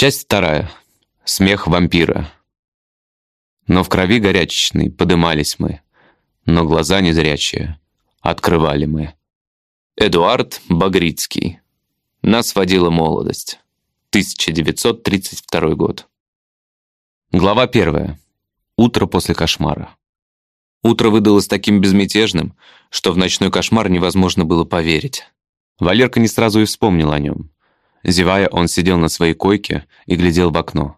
Часть вторая. Смех вампира. Но в крови горячечной подымались мы, но глаза незрячие открывали мы. Эдуард Багрицкий. Нас водила молодость. 1932 год. Глава первая. Утро после кошмара. Утро выдалось таким безмятежным, что в ночной кошмар невозможно было поверить. Валерка не сразу и вспомнил о нем. Зевая, он сидел на своей койке и глядел в окно.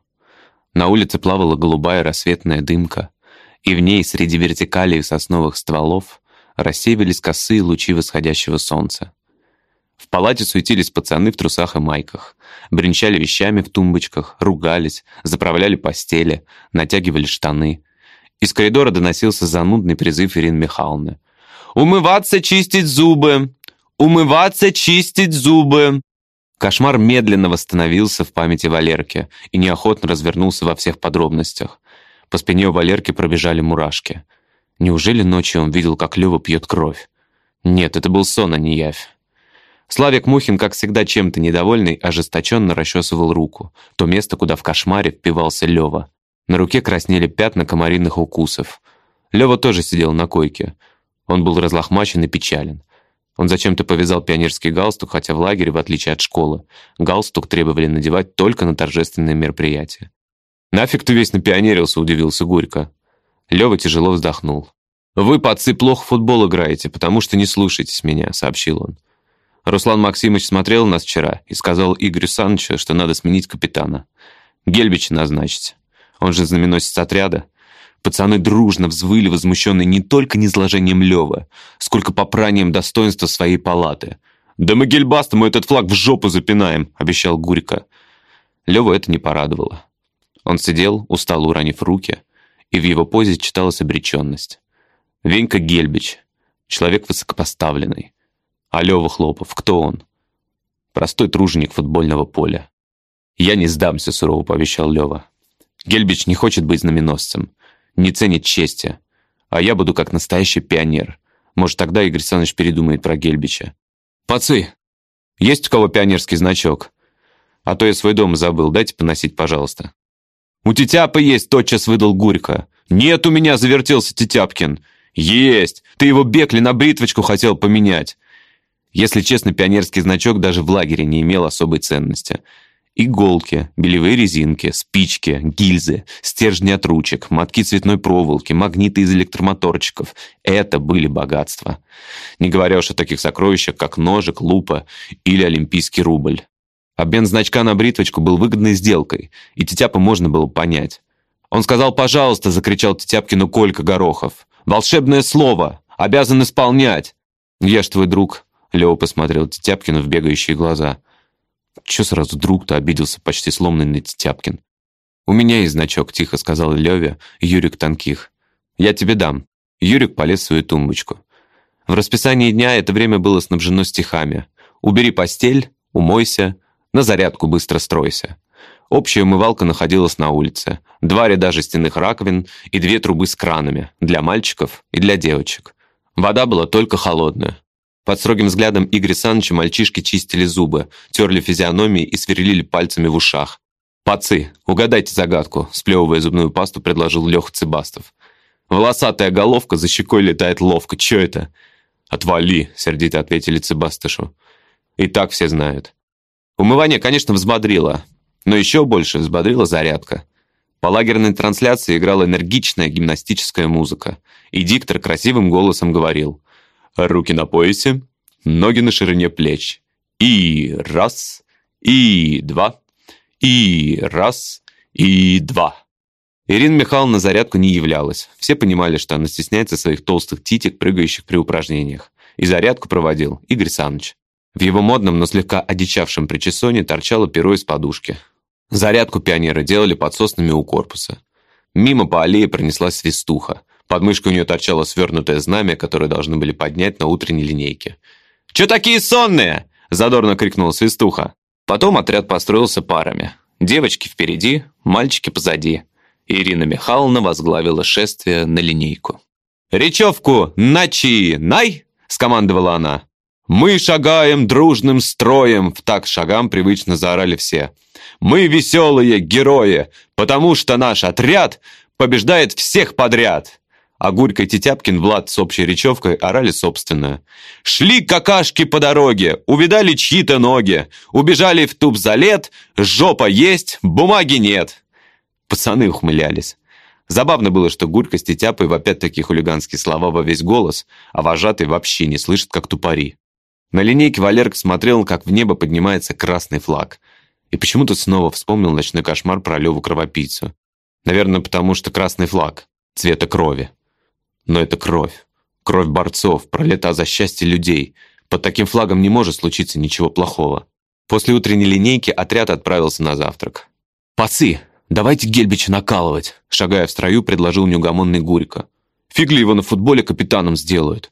На улице плавала голубая рассветная дымка, и в ней среди вертикалей сосновых стволов рассеивались косые лучи восходящего солнца. В палате суетились пацаны в трусах и майках, бренчали вещами в тумбочках, ругались, заправляли постели, натягивали штаны. Из коридора доносился занудный призыв Ирины Михайловны. «Умываться, чистить зубы! Умываться, чистить зубы!» Кошмар медленно восстановился в памяти Валерки и неохотно развернулся во всех подробностях. По спине у Валерки пробежали мурашки. Неужели ночью он видел, как Лёва пьет кровь? Нет, это был сон, а не явь. Славик Мухин, как всегда чем-то недовольный, ожесточенно расчесывал руку, то место, куда в кошмаре впивался Лёва. На руке краснели пятна комариных укусов. Лёва тоже сидел на койке. Он был разлохмачен и печален. Он зачем-то повязал пионерский галстук, хотя в лагере, в отличие от школы, галстук требовали надевать только на торжественные мероприятия. «Нафиг ты весь напионерился?» – удивился Горько. Лёва тяжело вздохнул. «Вы, пацы, плохо в футбол играете, потому что не слушаетесь меня», – сообщил он. Руслан Максимович смотрел нас вчера и сказал Игорю Санычу, что надо сменить капитана. Гельбича назначить. Он же знаменосец отряда. Пацаны дружно взвыли, возмущенные не только низложением Лёва, сколько попранием достоинства своей палаты. «Да мы гельбастому этот флаг в жопу запинаем», — обещал Гурько. Лёва это не порадовало. Он сидел, устало уронив руки, и в его позе читалась обреченность. Венька Гельбич, человек высокопоставленный. А Лёва Хлопов, кто он? Простой труженик футбольного поля. «Я не сдамся», — сурово пообещал Лёва. «Гельбич не хочет быть знаменосцем не ценит чести. А я буду как настоящий пионер. Может, тогда Игорь Александрович передумает про Гельбича. «Пацы, есть у кого пионерский значок? А то я свой дом забыл, дайте поносить, пожалуйста». «У Тетяпы есть», — тотчас выдал Гурько. «Нет у меня», — завертелся Тетяпкин. «Есть! Ты его бекли на бритвочку хотел поменять». Если честно, пионерский значок даже в лагере не имел особой ценности. Иголки, белевые резинки, спички, гильзы, стержни от ручек, мотки цветной проволоки, магниты из электромоторчиков — это были богатства. Не говоря уж о таких сокровищах, как ножик, лупа или олимпийский рубль. Обмен значка на бритвочку был выгодной сделкой, и Тетяпа можно было понять. Он сказал «пожалуйста», — закричал Тетяпкину Колька Горохов. «Волшебное слово! Обязан исполнять!» «Я ж твой друг», — Лео посмотрел Тетяпкину в бегающие глаза — Че сразу друг-то обиделся почти сломанный Тяпкин? «У меня есть значок», — тихо сказал Леве Юрик Танких. «Я тебе дам». Юрик полез в свою тумбочку. В расписании дня это время было снабжено стихами. «Убери постель», «Умойся», «На зарядку быстро стройся». Общая умывалка находилась на улице. Два ряда жестяных раковин и две трубы с кранами для мальчиков и для девочек. Вода была только холодная. Под строгим взглядом Игоря Саныча мальчишки чистили зубы, терли физиономии и сверлили пальцами в ушах. «Пацы, угадайте загадку», – сплевывая зубную пасту, предложил Леха Цыбастов. «Волосатая головка за щекой летает ловко. Чё это?» «Отвали», – сердито ответили Цыбастышу. «И так все знают». Умывание, конечно, взбодрило, но еще больше взбодрила зарядка. По лагерной трансляции играла энергичная гимнастическая музыка, и диктор красивым голосом говорил – Руки на поясе, ноги на ширине плеч. И раз, и два, и раз, и два. Ирина Михайловна на зарядку не являлась. Все понимали, что она стесняется своих толстых титик, прыгающих при упражнениях. И зарядку проводил Игорь Саныч. В его модном, но слегка одичавшем причесоне торчало перо из подушки. Зарядку пионеры делали под соснами у корпуса. Мимо по аллее пронеслась свистуха. Под мышкой у нее торчало свернутое знамя, которое должны были поднять на утренней линейке. «Чё такие сонные?» – задорно крикнула свистуха. Потом отряд построился парами. Девочки впереди, мальчики позади. Ирина Михайловна возглавила шествие на линейку. «Речевку начинай!» – скомандовала она. Мы шагаем дружным строем!» В так шагам привычно заорали все. «Мы веселые герои, потому что наш отряд побеждает всех подряд!» А Гурька и Тетяпкин Влад с общей речевкой орали собственное. «Шли какашки по дороге, увидали чьи-то ноги, убежали в туб-залет, жопа есть, бумаги нет!» Пацаны ухмылялись. Забавно было, что Гурька с Тетяпой вопят такие хулиганские слова во весь голос, а вожатый вообще не слышит, как тупари. На линейке Валерка смотрел, как в небо поднимается красный флаг. И почему-то снова вспомнил ночной кошмар про Леву Кровопийцу. Наверное, потому что красный флаг, цвета крови. Но это кровь. Кровь борцов, пролета за счастье людей. Под таким флагом не может случиться ничего плохого. После утренней линейки отряд отправился на завтрак. «Пацы, давайте Гельбича накалывать», шагая в строю, предложил неугомонный Гурько. «Фиг ли его на футболе капитаном сделают?»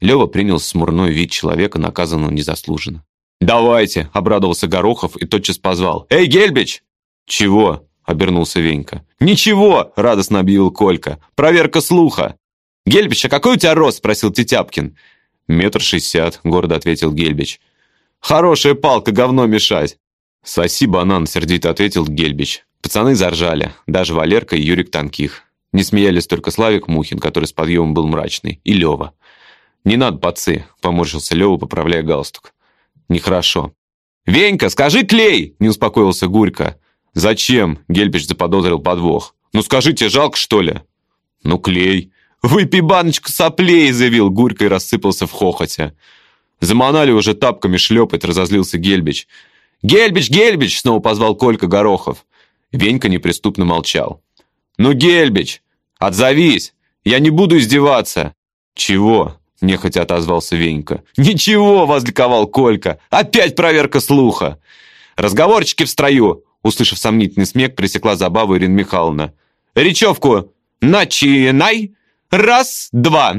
Лева принял смурной вид человека, наказанного незаслуженно. «Давайте!» – обрадовался Горохов и тотчас позвал. «Эй, Гельбич!» «Чего?» – обернулся Венька. «Ничего!» – радостно объявил Колька. «Проверка слуха!» «Гельбич, а какой у тебя рост?» – спросил Тетяпкин. «Метр шестьдесят», – гордо ответил Гельбич. «Хорошая палка, говно мешать!» «Соси банан», – сердито ответил Гельбич. Пацаны заржали, даже Валерка и Юрик Танких. Не смеялись только Славик Мухин, который с подъемом был мрачный, и Лева. «Не надо, пацы», — поморщился Лёва, поправляя галстук. «Нехорошо». «Венька, скажи клей!» — не успокоился Гурька. «Зачем?» — Гельбич заподозрил подвох. «Ну скажите, жалко, что ли?» «Ну, клей». «Выпей баночку соплей!» — заявил Гурька и рассыпался в хохоте. Заманали уже тапками шлепать, разозлился Гельбич. «Гельбич, Гельбич!» — снова позвал Колька Горохов. Венька неприступно молчал. «Ну, Гельбич, отзовись! Я не буду издеваться!» «Чего?» — нехотя отозвался Венька. «Ничего!» — возликовал Колька. «Опять проверка слуха!» «Разговорчики в строю!» Услышав сомнительный смех, пресекла забаву Ирина Михайловна. «Речевку! Начинай! Раз, два!»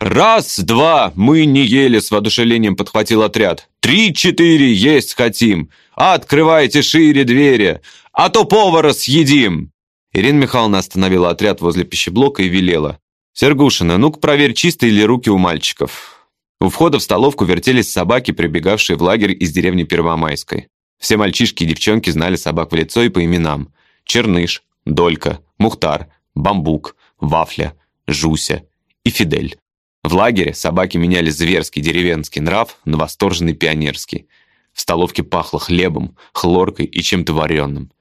«Раз, два! Мы не ели!» — с воодушевлением подхватил отряд. «Три, четыре! Есть хотим! Открывайте шире двери! А то повара съедим!» Ирина Михайловна остановила отряд возле пищеблока и велела. «Сергушина, ну-ка проверь, чистые ли руки у мальчиков». У входа в столовку вертелись собаки, прибегавшие в лагерь из деревни Первомайской. Все мальчишки и девчонки знали собак в лицо и по именам. Черныш, Долька, Мухтар, Бамбук, Вафля, Жуся и Фидель. В лагере собаки меняли зверский деревенский нрав на восторженный пионерский. В столовке пахло хлебом, хлоркой и чем-то вареным.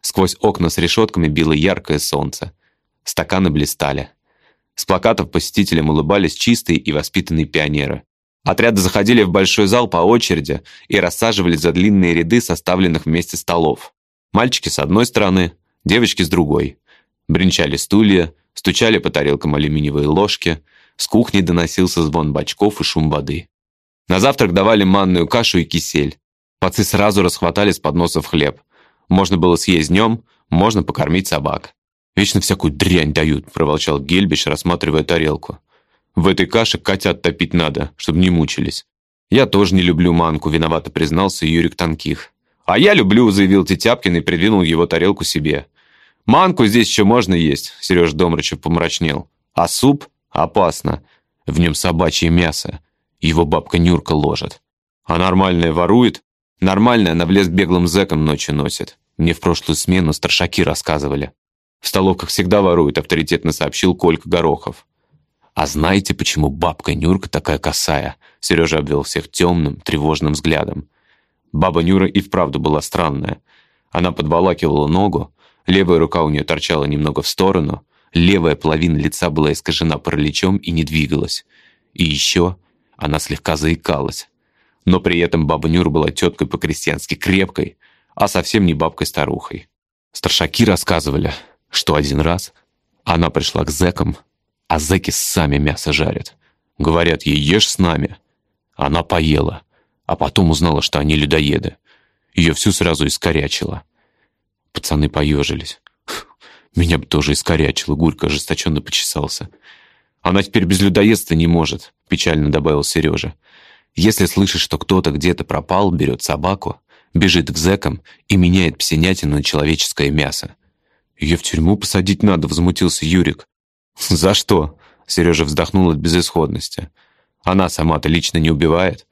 Сквозь окна с решетками било яркое солнце. Стаканы блистали. С плакатов посетителям улыбались чистые и воспитанные пионеры. Отряды заходили в большой зал по очереди и рассаживались за длинные ряды составленных вместе столов. Мальчики с одной стороны, девочки с другой. Бринчали стулья, стучали по тарелкам алюминиевые ложки, с кухни доносился звон бачков и шум воды. На завтрак давали манную кашу и кисель. Пацы сразу расхватали с подносов хлеб. Можно было съесть днем, можно покормить собак. «Вечно всякую дрянь дают», — проволчал Гельбич, рассматривая тарелку. «В этой каше котят топить надо, чтобы не мучились». «Я тоже не люблю манку», — виновато признался Юрик Танких. «А я люблю», — заявил Тетяпкин и придвинул его тарелку себе. «Манку здесь еще можно есть», — Сереж Домрачев помрачнел. «А суп? Опасно. В нем собачье мясо. Его бабка Нюрка ложит. А нормальная ворует? Нормальная она в лес беглым зэком ночью носит. Мне в прошлую смену старшаки рассказывали. В столовках всегда воруют, авторитетно сообщил Колька Горохов. «А знаете, почему бабка Нюрка такая косая?» Сережа обвел всех темным, тревожным взглядом. Баба Нюра и вправду была странная. Она подволакивала ногу, левая рука у нее торчала немного в сторону, левая половина лица была искажена параличом и не двигалась. И еще она слегка заикалась. Но при этом баба Нюра была теткой по-крестьянски крепкой, а совсем не бабкой-старухой. Старшаки рассказывали, что один раз она пришла к зэкам, а зэки сами мясо жарят. Говорят ей, ешь с нами. Она поела, а потом узнала, что они людоеды. Ее всю сразу искорячило. Пацаны поежились. Меня бы тоже искорячило, Гурька ожесточенно почесался. Она теперь без людоедства не может, печально добавил Сережа. Если слышит, что кто-то где-то пропал, берет собаку, бежит к зэкам и меняет псинятину на человеческое мясо. «Ее в тюрьму посадить надо», — возмутился Юрик. «За что?» — Сережа вздохнул от безысходности. «Она сама-то лично не убивает.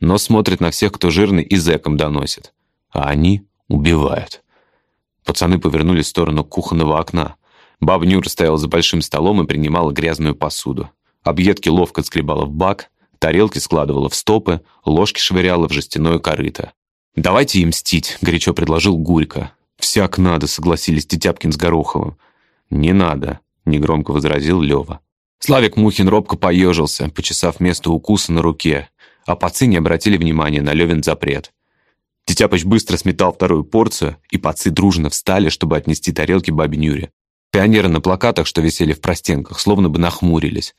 но смотрит на всех, кто жирный и зэком доносит. А они убивают. Пацаны повернулись в сторону кухонного окна. Баба Нюра стояла за большим столом и принимала грязную посуду. Объедки ловко отскребала в бак, тарелки складывала в стопы, ложки швыряла в жестяное корыто. «Давайте им мстить», — горячо предложил Гурько. «Всяк надо», — согласились Тетяпкин с Гороховым. «Не надо», — негромко возразил Лева. Славик Мухин робко поежился, почесав место укуса на руке, а пацы не обратили внимания на Левин запрет. Тетяпыч быстро сметал вторую порцию, и пацы дружно встали, чтобы отнести тарелки бабе Нюре. Пионеры на плакатах, что висели в простенках, словно бы нахмурились.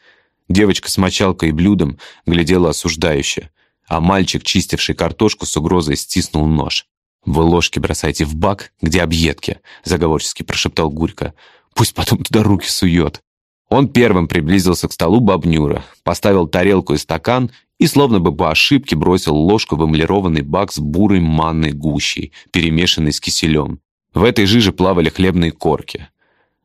Девочка с мочалкой и блюдом глядела осуждающе, а мальчик, чистивший картошку с угрозой, стиснул нож. «Вы ложки бросайте в бак, где объедки», — заговорчески прошептал Гурько. «Пусть потом туда руки сует». Он первым приблизился к столу бабнюра, поставил тарелку и стакан и, словно бы по ошибке, бросил ложку в эмалированный бак с бурой манной гущей, перемешанной с киселем. В этой жиже плавали хлебные корки.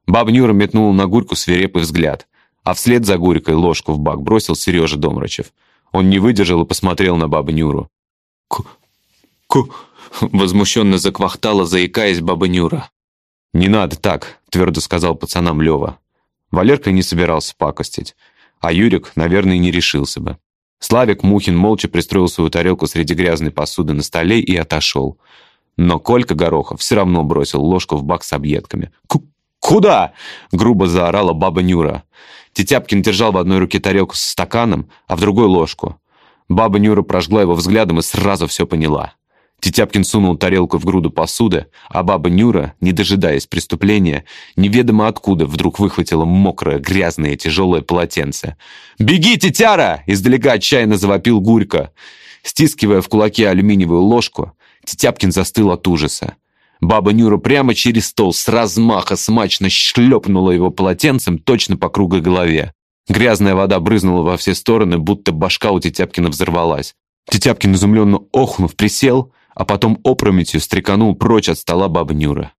Бабнюра метнул на Гурьку свирепый взгляд, а вслед за Гурькой ложку в бак бросил Сережа Домрачев. Он не выдержал и посмотрел на бабу Нюру. «Ку... ку...» — возмущенно заквахтала, заикаясь баба Нюра. «Не надо так», — твердо сказал пацанам Лева. Валерка не собирался пакостить, а Юрик, наверное, не решился бы. Славик Мухин молча пристроил свою тарелку среди грязной посуды на столе и отошел. Но Колька Горохов все равно бросил ложку в бак с объедками. «Куда?» — грубо заорала баба Нюра. Тетяпкин держал в одной руке тарелку с стаканом, а в другой — ложку. Баба Нюра прожгла его взглядом и сразу все поняла. Тетяпкин сунул тарелку в груду посуды, а баба Нюра, не дожидаясь преступления, неведомо откуда вдруг выхватила мокрое, грязное, тяжелое полотенце. «Беги, тетяра!» — издалека отчаянно завопил Гурько. Стискивая в кулаке алюминиевую ложку, Тетяпкин застыл от ужаса. Баба Нюра прямо через стол с размаха смачно шлепнула его полотенцем точно по круглой голове. Грязная вода брызнула во все стороны, будто башка у Тетяпкина взорвалась. Тетяпкин, изумленно охнув, присел, а потом опрометью стреканул прочь от стола баба Нюра.